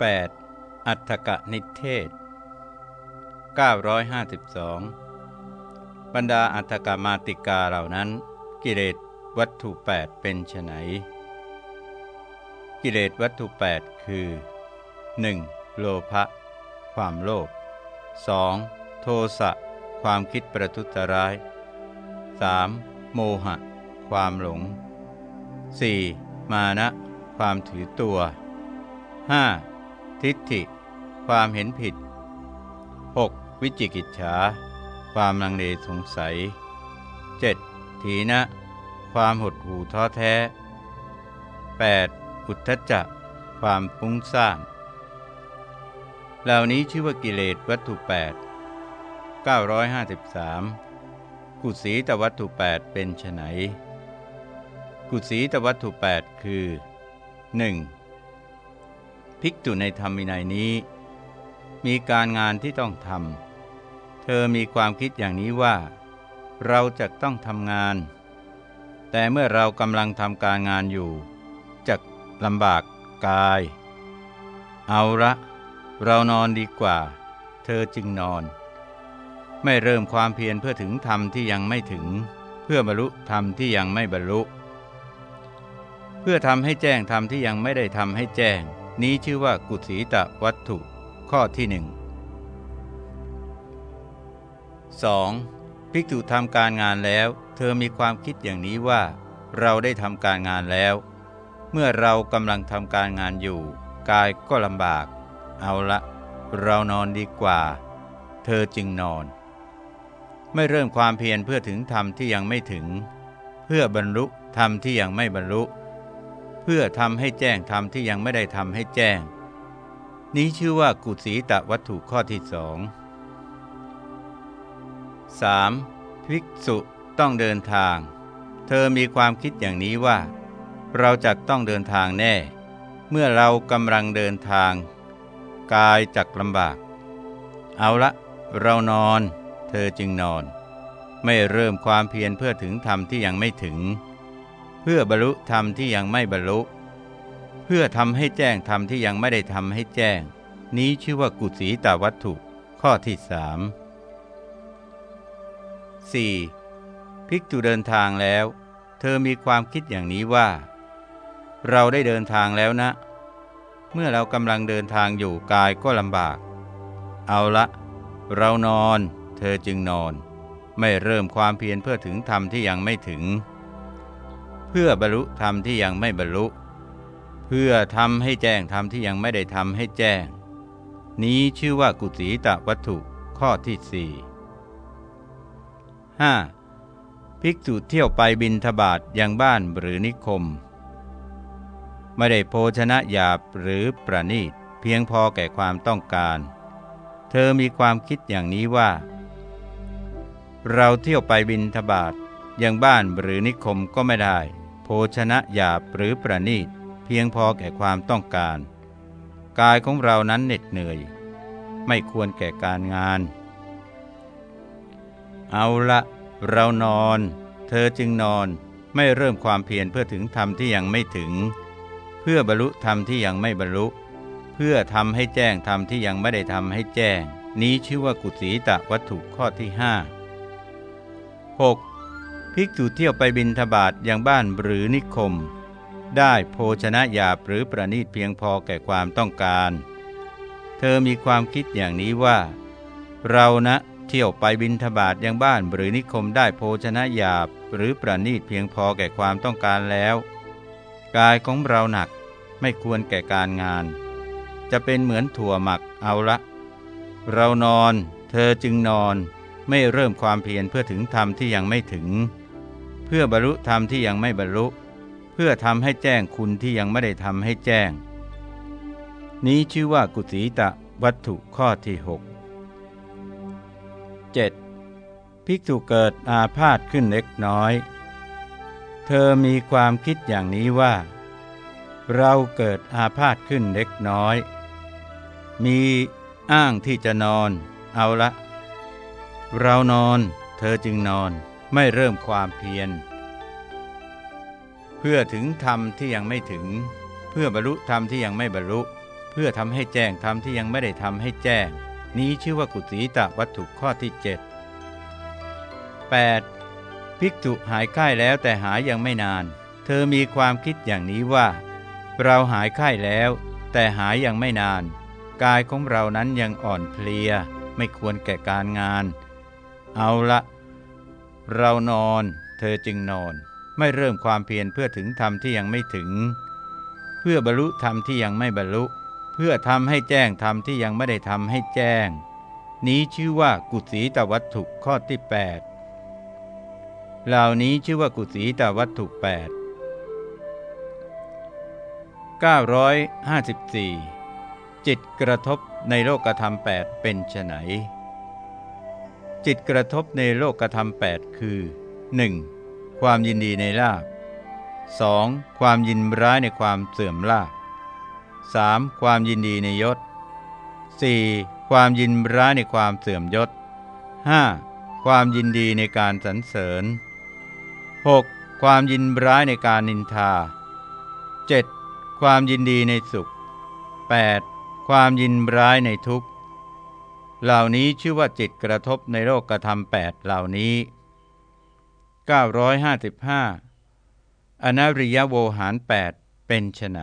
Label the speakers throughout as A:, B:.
A: 8. อัฏฐกนิเทศ 952 บรรดาอัฏฐกมาติกาเหล่านั้น กิเลสวัตถุ 8 เป็นไฉนกิเลสวัตถุ 8 คือ 1. โลภะความโลภ 2. โทสะความคิดประทุษร้าย 3. โมหะ ความหลง 4. มานะ ความถือตัว 5. ทิฏฐิ ความเห็นผิด 6. วิจิกิจฉา ความลังเลสงสัย 7. ถีนะ ความหดหู่ท้อแท้ 8. อุทธจักความปุ้งซ่าน เหล่านี้ชื่อว่ากิเลสวัตถุ 8 953 กุศีตวัตถุ 8 เป็นไฉนกุศีตวัตถุ 8 คือ 1. ภิกษุในธรรมวินัยนี้ มีการงานที่ต้องทำ เธอมีความคิดอย่างนี้ว่า เราจะต้องทำงาน แต่เมื่อเรากำลังทำการงานอยู่จะลำบากกาย เอาละ เรานอนดีกว่า เธอจึงนอน ไม่เริ่มความเพียรเพื่อถึงธรรมที่ยังไม่ถึง เพื่อบรรลุธรรมที่ยังไม่บรรลุ เพื่อทำให้แจ้งธรรมที่ยังไม่ได้ทำให้แจ้ง นี้ชื่อว่ากุศีตะวัตถุ ข้อที่หนึ่ง 2. ภิกษุทำการงานแล้ว เธอมีความคิดอย่างนี้ว่า เราได้ทำการงานแล้ว เมื่อเรากำลังทำการงานอยู่ กายก็ลำบาก เอาละ เรานอนดีกว่า เธอจึงนอน ไม่เริ่มความเพียรเพื่อถึงธรรมที่ยังไม่ถึง เพื่อบรรลุธรรมที่ยังไม่บรรลุ พื่อทำให้แจ้งธรรมที่ยังไม่ได้ทำให้แจ้ง นี้ชื่อว่ากุศีตะวัตถุข้อที่สอง 3. ภิกษุต้องเดินทาง เธอมีความคิดอย่างนี้ว่า เราจะต้องเดินทางแน่ เมื่อเรากำลังเดินทาง กายจักลำบาก เอาละ เรานอน เธอจึงนอน ไม่เริ่มความเพียรเพื่อถึงธรรมที่ยังไม่ถึง พื่อบรรลุธรรมที่ยังไม่บรรลุ เพื่อทำให้แจ้งธรรมที่ยังไม่ได้ทำให้แจ้ง นี้ชื่อว่ากุศีตาวัตถุ ข้อที่สาม 4. ภิกษุเดินทางแล้ว เธอมีความคิดอย่างนี้ว่า เราได้เดินทางแล้วนะ เมื่อเรากำลังเดินทางอยู่กายก็ลำบาก เอาละ เรานอน เธอจึงนอน ไม่เริ่มความเพียรเพื่อถึงธรรมที่ยังไม่ถึง เพื่อบรรลุธรรมที่ยังไม่บรรลุ เพื่อทำให้แจ้งธรรมที่ยังไม่ได้ทำให้แจ้ง นี้ชื่อว่ากุศีตวัตถุข้อที่สี่ 5. ภิกษุเที่ยวไปบินทบาทยังบ้านหรือนิคม ไม่ได้โภชนะหยาบหรือประนีตเพียงพอแก่ความต้องการ เธอมีความคิดอย่างนี้ว่า เราเที่ยวไปบินทบาท ยังบ้านหรือนิคมก็ไม่ได้ โภชนะหยาบหรือประนีตเพียงพอแก่ความต้องการ กายของเรานั้นเหน็ดเหนื่อย ไม่ควรแก่การงาน เอาละเรานอน เธอจึงนอนไม่เริ่มความเพียรเพื่อถึงธรรมที่ยังไม่ถึง เพื่อบรรลุธรรมที่ยังไม่บรรลุ เพื่อทำให้แจ้งธรรมที่ยังไม่ได้ทำให้แจ้ง นี้ชื่อว่ากุศีตะวัตถุข้อที่ห้า 6. ภิกษุเที่ยวไปบินทบาทยังบ้านหรือนิคม ได้โภชนะหยาบหรือประนีตเพียงพอแก่ความต้องการ เธอมีความคิดอย่างนี้ว่า เรานะเที่ยวไปบินทบาทยังบ้านหรือนิคมได้โภชนะหยาบหรือประนีตเพียงพอแก่ความต้องการแล้ว กายของเราหนักไม่ควรแก่การงาน จะเป็นเหมือนถั่วหมักเอาละ เรานอน เธอจึงนอนไม่เริ่มความเพียรเพื่อถึงธรรมที่ยังไม่ถึง เพื่อบรรลุธรรมที่ยังไม่บรรลุ เพื่อทำให้แจ้งคุณที่ยังไม่ได้ทำให้แจ้ง นี้ชื่อว่ากุศีตะวัตถุข้อที่ 6 7. ภิกษุเกิดอาพาธขึ้นเล็กน้อย เธอมีความคิดอย่างนี้ว่า เราเกิดอาพาธขึ้นเล็กน้อย มีอ้างที่จะนอน เอาละ เรานอน เธอจึงนอน ไม่เริ่มความเพียร เพื่อถึงธรรมที่ยังไม่ถึง เพื่อบรรลุธรรมที่ยังไม่บรรลุ เพื่อทำให้แจ้งธรรมที่ยังไม่ได้ทำให้แจ้ง นี้ชื่อว่ากุศีตวัตถุข้อที่ 7 8. ภิกษุหายไข้แล้วแต่หายยังไม่นาน เธอมีความคิดอย่างนี้ว่า เราหายไข้แล้ว แต่หายยังไม่นาน กายของเรานั้นยังอ่อนเพลีย ไม่ควรแก่การงาน เอาละ เรานอน เธอจึงนอน ไม่เริ่มความเพียรเพื่อถึงธรรมที่ยังไม่ถึง เพื่อบรรลุธรรมที่ยังไม่บรรลุ เพื่อทำให้แจ้งธรรมที่ยังไม่ได้ทำให้แจ้ง นี้ชื่อว่ากุศีตวัตถุข้อที่ 8 เหล่านี้ชื่อว่ากุศีตวัตถุ 8 954 จิตกระทบในโลกธรรม8เป็นไฉน จิตกระทบในโลกธรรม8คือ 1. ความยินดีในลาภ 2. ความยินร้ายในความเสื่อมลาภ 3. ความยินดีในยศ 4. ความยินร้ายในความเสื่อมยศ 5. ความยินดีในการสรรเสริญ 6. ความยินร้ายในการนินทา 7. ความยินดีในสุข 8. ความยินร้ายในทุกข์ เหล่านี้ชื่อว่าจิตกระทบในโลกกระทำแปดเหล่านี้ 955 อนาริยโวหาร 8 เป็นไฉน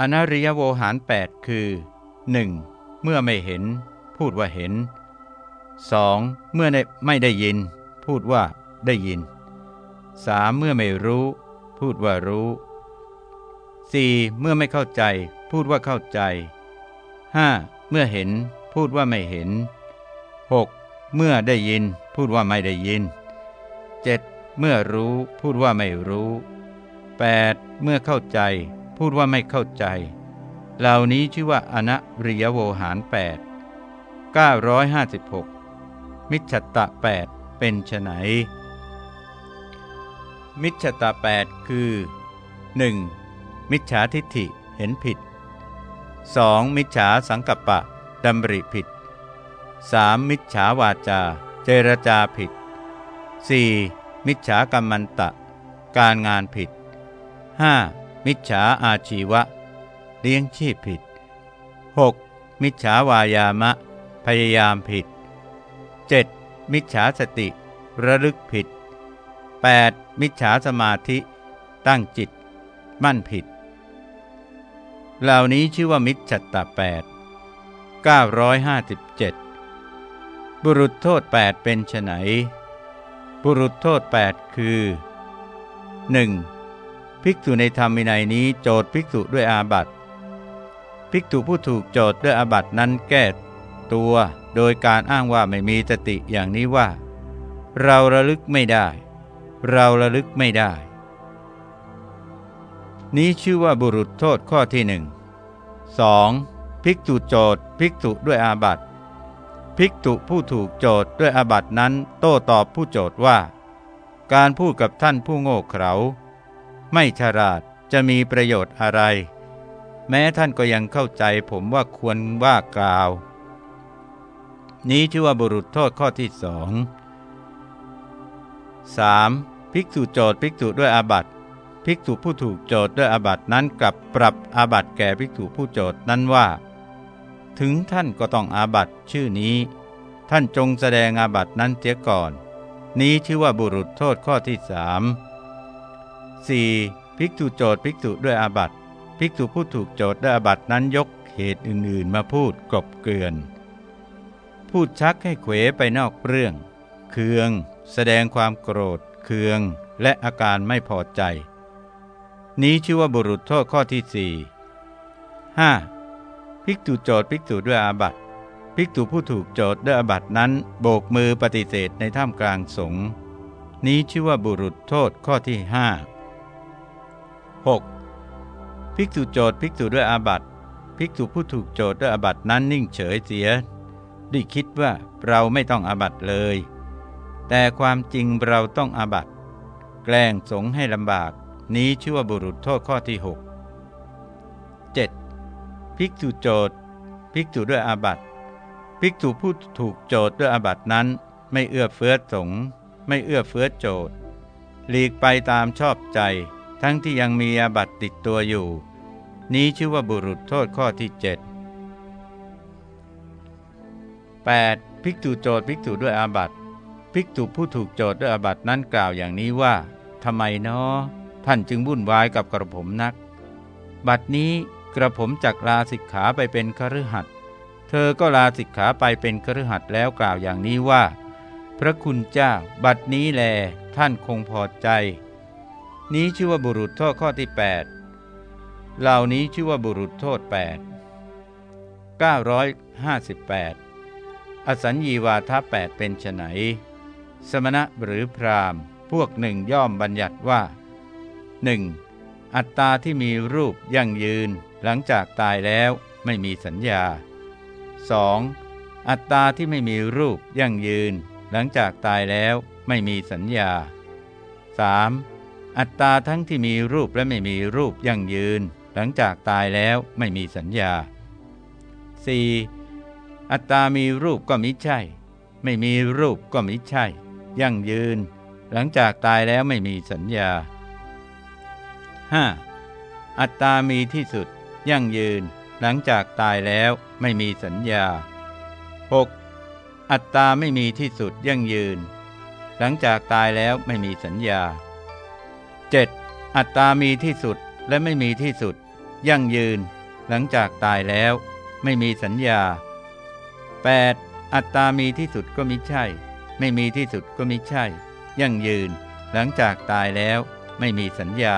A: อนาริยโวหาร 8 คือ 1. เมื่อไม่เห็น พูดว่าเห็น 2. เมื่อไม่ได้ยิน พูดว่าได้ยิน 3. เมื่อไม่รู้ พูดว่ารู้ 4. เมื่อไม่เข้าใจ พูดว่าเข้าใจ 5. เมื่อเห็นพูดว่าไม่เห็น 6. เมื่อได้ยิน พูดว่าไม่ได้ยิน 7. เมื่อรู้พูดว่าไม่รู้ 8. เมื่อเข้าใจ พูดว่าไม่เข้าใจ เหล่านี้ชื่อว่าอนัริยโวหาร 8 956 มิจฉตะ 8 เป็นไฉนมิจฉตาแปดคือ 1. มิจฉาทิฏฐิเห็นผิด 2. มิจฉาสังกัปปะดำริผิด 3. มิจฉาวาจา เจรจาผิด 4. มิจฉากรรมันตะ การงานผิด 5. มิจฉาอาชีวะ เลี้ยงชีพผิด 6. มิจฉาวายามะ พยายามผิด 7. มิจฉาสติ ระลึกผิด 8. มิจฉาสมาธิ ตั้งจิต มั่นผิด เหล่านี้ชื่อว่ามิจฉัตตาแปด957 บุรุษโทษ 8 เป็นไฉนบุรุษโทษ 8 คือ 1. ภิกษุในธรรมวินัยนี้โจทย์ภิกษุด้วยอาบัติ ภิกษุผู้ถูกโจทย์ด้วยอาบัตินั้นแก้ตัวโดยการอ้างว่าไม่มีสติอย่างนี้ว่า เราระลึกไม่ได้ เราระลึกไม่ได้ นี้ชื่อว่าบุรุษโทษข้อที่หนึ่ง สองภิกษุโจทย์ภิกษุด้วยอาบัติภิกษุผู้ถูกโจทย์ด้วยอาบัตินั้น โต้ตอบผู้โจทย์ว่า การพูดกับท่านผู้โง่เขลาไม่ฉลาดจะมีประโยชน์อะไร แม้ท่านก็ยังเข้าใจผมว่าควรว่ากล่าว นี้ชื่อว่าบุรุษโทษข้อที่สอง 3. ภิกษุโจทย์ภิกษุด้วยอาบัติ ภิกษุผู้ถูกโจทย์ด้วยอาบัตินั้นกลับปรับอาบัติแก่ภิกษุผู้โจทย์นั้นว่า ถึงท่านก็ต้องอาบัติชื่อนี้ ท่านจงแสดงอาบัตินั้นเสียก่อน นี้ชื่อว่าบุรุษโทษข้อที่สาม 4. ภิกษุโจทย์ภิกษุด้วยอาบัติภิกษุผู้ถูกโจทย์ด้วยอาบัตินั้นยกเหตุอื่นๆ มาพูดกบเกลื่อน พูดชักให้เขวไปนอกเรื่อง เคือง แสดงความโกรธ เคือง และอาการไม่พอใจ นี้ชื่อว่าบุรุษโทษข้อที่สี่ห้าภิกษุโจทย์ภิกษุด้วยอาบัติภิกษุผู้ถูกโจทย์ด้วยอาบัตินั้น โบกมือปฏิเสธในท่ามกลางสงฆ์นี้ชื่อว่าบุรุษโทษข้อที่ห้าหกภิกษุโจทย์ภิกษุด้วยอาบัติภิกษุผู้ถูกโจทย์ด้วยอาบัตินั้นนิ่งเฉยเสียด้คิดว่าเราไม่ต้องอาบัตเลย แต่ความจริงเราต้องอาบัตแกล้งสงให้ลำบาก นี้ชื่อว่าบุรุษโทษข้อที่ 6 7. ภิกษุโจทภิกษุด้วยอาบัตภิกษุผู้ถูกโจทด้วยอาบัตนั้น ไม่เอื้อเฟื้อสงไม่เอื้อเฟื้อโจทหลีกไปตามชอบใจ ทั้งที่ยังมีอาบัตติดตัวอยู่ นี้ชื่อว่าบุรุษโทษข้อที่ 7 8. ภิกษุโจทภิกษุด้วยอาบัติภิกษุผู้ถูกโจทด้วยอาบัตินั้นกล่าวอย่างนี้ว่าทำไมเนาะ ท่านจึงวุ่นวายกับกระผมนัก บัดนี้กระผมจักลาสิกขาไปเป็นคฤหัสถ์เธอก็ลาสิกขาไปเป็นคฤหัสถ์แล้วกล่าวอย่างนี้ว่า พระคุณเจ้า บัดนี้แล ท่านคงพอใจ นี้ชื่อว่าบุรุษโทษข้อที่ 8 เหล่านี้ชื่อว่าบุรุษโทษ 8 958 อสัญญีวาทะแปดเป็นไนสมณะหรือพราหมณ์ พวกหนึ่งย่อมบัญญัติว่า 1. อัตตาที่มีรูปยั่งยืน หลังจากตายแล้วไม่มีสัญญา 2. อัตตาที่ไม่มีรูปยั่งยืน หลังจากตายแล้วไม่มีสัญญา 3. อัตตาทั้งที่มีรูปและไม่มีรูปยั่งยืน หลังจากตายแล้วไม่มีสัญญา 4. อัตตามีรูปก็มิใช่ ไม่มีรูปก็มิใช่ ยั่งยืน หลังจากตายแล้วไม่มีสัญญา 5. อัตตามีที่สุด ยั่งยืน หลังจากตายแล้วไม่มีสัญญา 6. อัตตาไม่มีที่สุดยั่งยืน หลังจากตายแล้วไม่มีสัญญา 7. อัตตามีที่สุดและไม่มีที่สุด ยั่งยืน หลังจากตายแล้ว ไม่มีสัญญา 8. อัตตามีที่สุดก็มิใช่ ไม่มีที่สุดก็มิใช่ ยั่งยืน หลังจากตายแล้ว ไม่มีสัญญา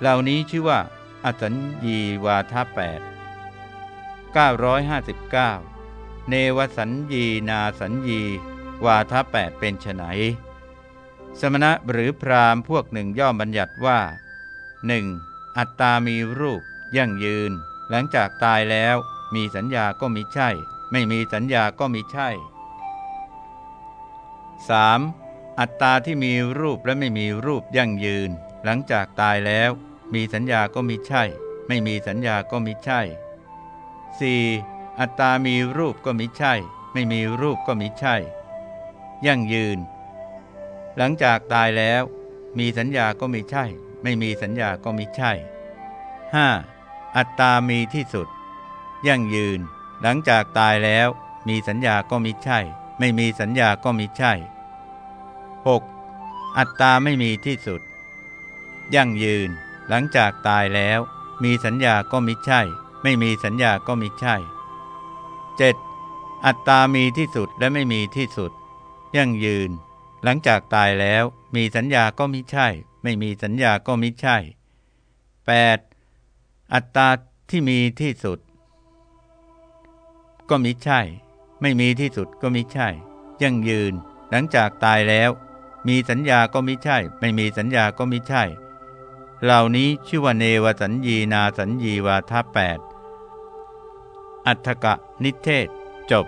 A: เหล่านี้ชื่อว่า อสัญญีวาทแปด959 เนวสัญญีนาสัญญีวาทแปดเป็นไนสมณะหรือพรามพวกหนึ่งย่อมบัญญัติว่า 1. อัตตามีรูป ยั่งยืน หลังจากตายแล้ว มีสัญญาก็มิใช่ ไม่มีสัญญาก็มิใช่ 3. อัตตาที่มีรูปและไม่มีรูปยั่งยืน หลังจากตายแล้ว มีสัญญาก็มิใช่ ไม่มีสัญญาก็มิใช่ 4. อัตตามีรูปก็มิใช่ ไม่มีรูปก็มิใช่ ยั่งยืน หลังจากตายแล้ว มีสัญญาก็มิใช่ ไม่มีสัญญาก็มิใช่ 5. อัตตามีที่สุด ยั่งยืน หลังจากตายแล้ว มีสัญญาก็มิใช่ ไม่มีสัญญาก็มิใช่ 6. อัตตาไม่มีที่สุด ยั่งยืน หลังจากตายแล้ว มีสัญญาก็มิใช่ ไม่มีสัญญาก็มิใช่ 7. อัตตามีที่สุดและไม่มีที่สุด ยั่งยืน หลังจากตายแล้ว มีสัญญาก็มิใช่ ไม่มีสัญญาก็มิใช่ 8. อัตตาที่มีที่สุด ก็มิใช่ ไม่มีที่สุดก็มิใช่ ยั่งยืน หลังจากตายแล้ว มีสัญญาก็มิใช่ ไม่มีสัญญาก็มิใช่ เหล่านี้ชื่อว่าเนวสัญญีนาสัญญีวาทแปดอัฏฐกะนิเทศจบ